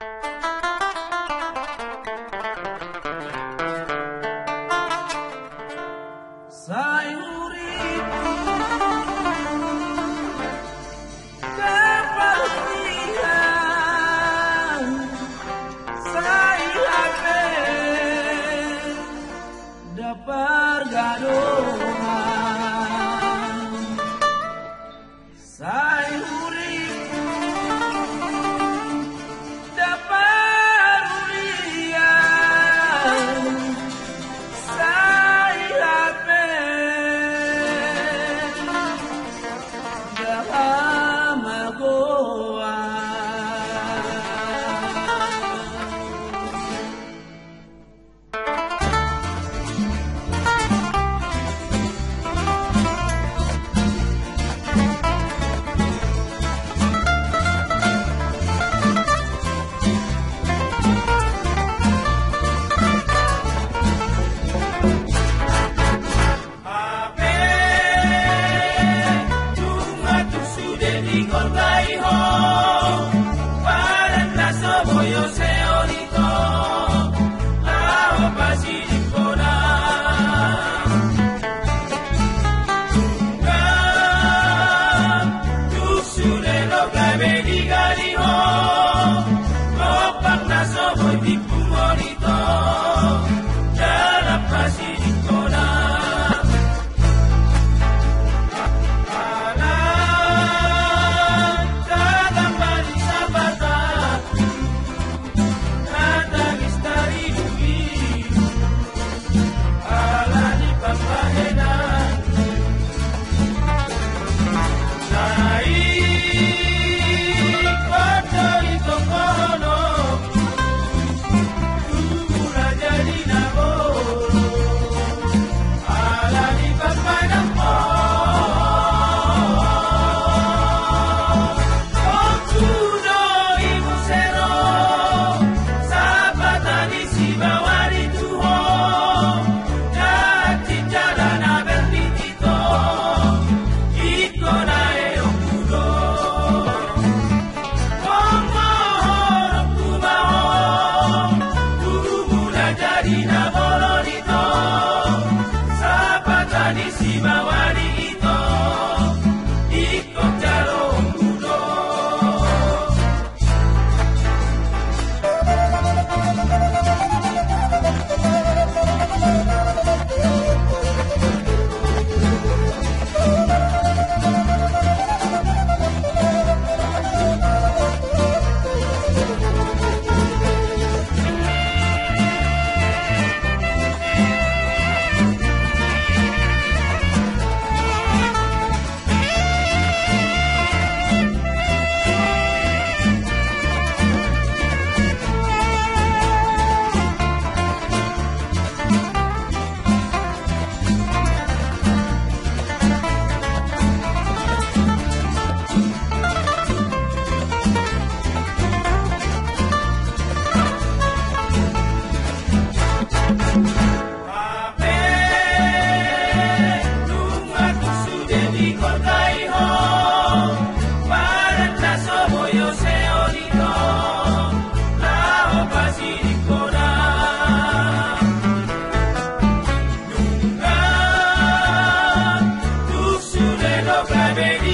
Bye. My people. Baby.